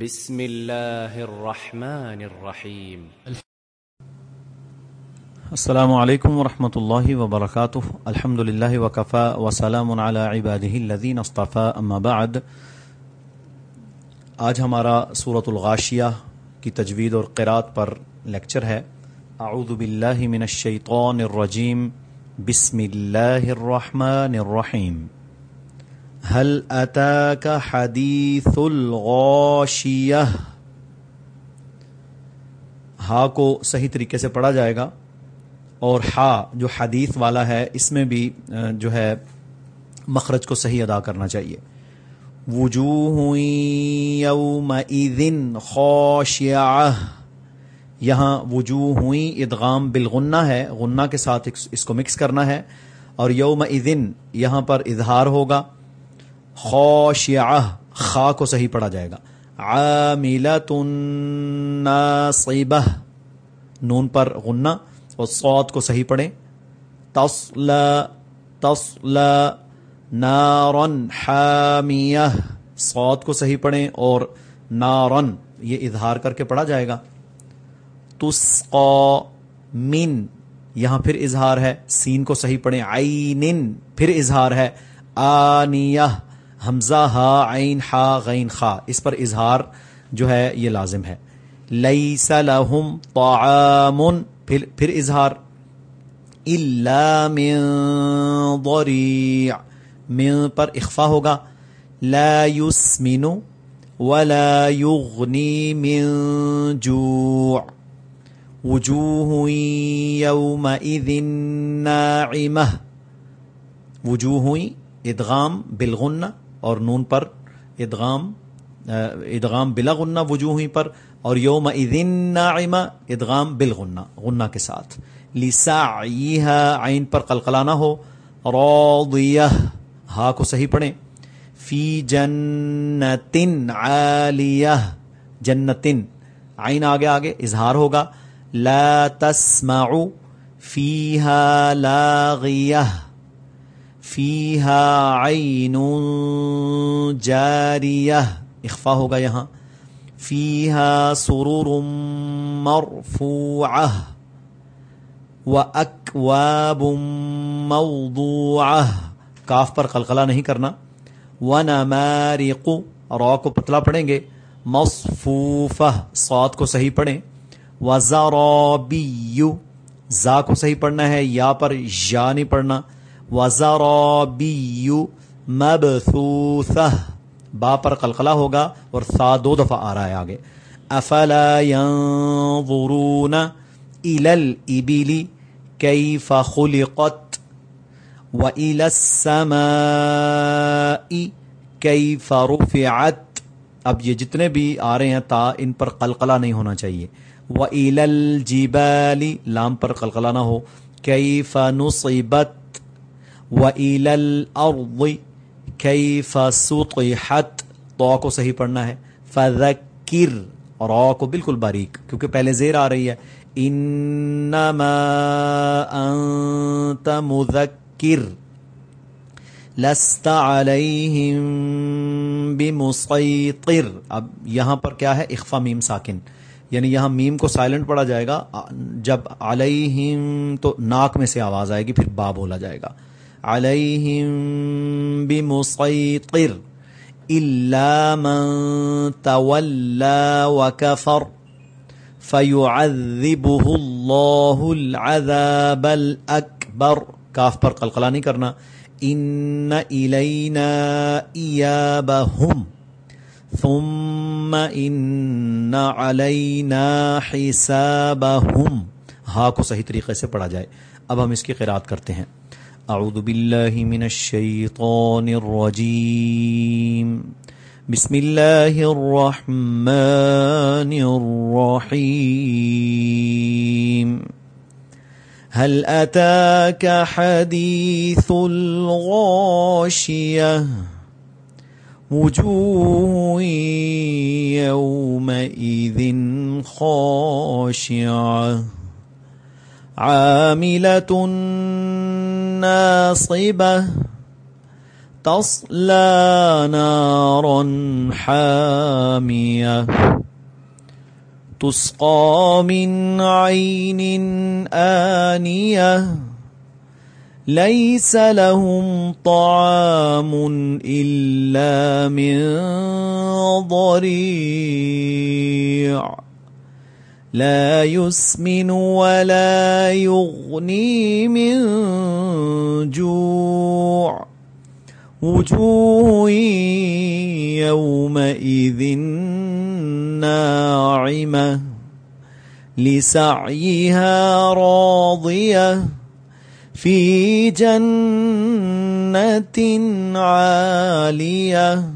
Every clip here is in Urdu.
بسم الله الرحمن الرحيم السلام علیکم ورحمۃ اللہ وبرکاتہ۔ الحمد للہ وکفا وسلام علی عبادہ الذین اصطفى اما بعد۔ آج ہمارا صورت الغاشیہ کی تجوید اور قرات پر لیکچر ہے۔ اعوذ باللہ من الشیطان الرجیم۔ بسم اللہ الرحمن الرحیم۔ هل اتاک حدیث الغاشیہ ہا کو صحیح طریقے سے پڑھا جائے گا۔ اور ہا جو حدیث والا ہے، اس میں بھی جو ہے، مخرج کو صحیح ادا کرنا چاہیے۔ وجوہ یومئذ خاشعہ۔ یہاں وجوہ ہوئی ادغام بالغنہ ہے۔ غنہ کے ساتھ اس کو مکس کرنا ہے۔ اور یوم یہاں پر اظہار ہوگا۔ خاشعہ خا کو صحیح پڑھا جائے گا۔ عاملۃ ناصبہ، نون پر غنہ اور سوت کو صحیح پڑھیں۔ تصل تصل نارن حامیہ سوت کو صحیح پڑھیں اور نارن، یہ اظہار کر کے پڑھا جائے گا۔ تسقا من، یہاں پھر اظہار ہے، سین کو صحیح پڑھیں۔ عین پھر اظہار ہے۔ آنیہ حمزہ ہا عین ہا غین خا، اس پر اظہار جو ہے یہ لازم ہے۔ لیس لہم طعام، پھر پھر اظہار۔ الا من ضریع، من پر اخفا ہوگا۔ لا يسمن ولا يغني من جوع۔ وجوه يومئذ ناعمة وجوه ادغام بالغنہ۔ اور نون پر ادغام ادغام بلا غنہ وجوہ پر اور یوم اذن ناعمہ ادغام بالغنہ، غنہ کے ساتھ۔ لسعیہا، عین پر قلقلانہ ہو، راضیہ، ہا کو صحیح پڑھیں۔ فی جنتن عالیہ، جنتن، عین آگے آگے، اظہار ہوگا۔ لا تسمع فیہا لاغیہ۔ فیہا عین جاریہ۔ اخفا ہوگا یہاں۔ فیہا سرور مرفوعہ واکواب موضوعہ۔ کاف پر قلقلہ نہیں کرنا۔ ونمارق را کو پتلا پڑھیں گے۔ مصفوفہ، صاد کو صحیح پڑھیں۔ وزرابی زا کو صحیح پڑھنا ہے۔ یا پر یا نہیں پڑھنا۔ وزرابی مبثوثہ با پر قلقلہ ہوگا اور سا دو دفعہ آ رہا ہے آگے۔ افلا ينظرون الى الابل كيف خلقت والى السماء كيف رفعت۔ اب یہ جتنے بھی آ رہے ہیں تا، ان پر قلقلہ نہیں ہونا چاہیے۔ وَإِلَى الْجِبَالِ، لام پر قلقلہ نہ ہو۔ كيف نصبت وَإِلَى الْأَرْضِ كيف سطحت تو کو صحیح پڑھنا ہے۔ فذکر را کو بالکل باریک، کیونکہ پہلے زیر آ رہی ہے۔ انما انت مذکر لست علیہم بمسیطر اب یہاں پر کیا ہے؟ اخفا میم ساکن یعنی یہاں میم کو سائلنٹ پڑا جائے گا۔ جب علیہم تو ناک میں سے آواز آئے گی، پھر با بولا جائے گا۔ علیہم بمسیطر الا من تولى وكفر فيعذبه الله العذاب الاكبر کاف پر قلقلہ نہیں کرنا۔ ان الینا ایابہم ثم ان علینا حسابہم ہا کو صحیح طریقے سے پڑھا جائے۔ اب ہم اس کی قرات کرتے ہیں۔ اعوذ باللہ من الشیطان الرجیم بسم اللہ الرحمن الرحیم هل اتاك حديث الغاشية؟ وجوه يومئذ خاشعة. عاملة ناصبة تصلى نارا حامية تسقى من عين آنية ليس لهم طعام إلا من ضريع لا يسمن ولا يغني من جوع. وجوه يومئذ ناعمة لسعيها راضية. في جنة عالية.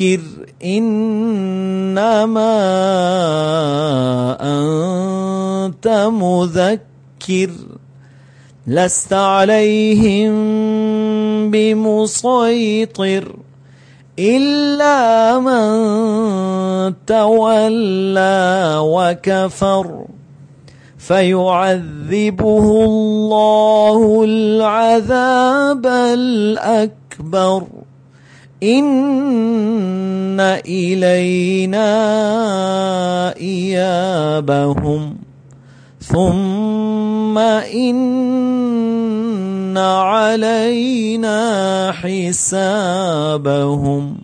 فذكر إنما أنت مذكر. لست عليهم بمسيطر. إلا من تولى وكفر. فيعذبه الله العذاب الأكبر. إن إلينا إيابهم ثم إن علينا حسابهم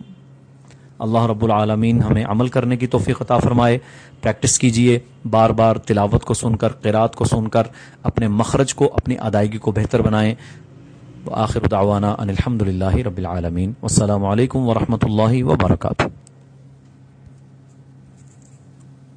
اللہ رب العالمین ہمیں عمل کرنے کی توفیق عطا فرمائے۔ پریکٹس کیجیے، بار بار تلاوت کو سن کر قرات کو سن کر، اپنے مخرج کو، اپنی ادائیگی کو بہتر بنائیں۔ وآخر دعوانا ان الحمد للہ رب العالمین. والسلام علیکم ورحمۃ اللہ وبرکاتہ.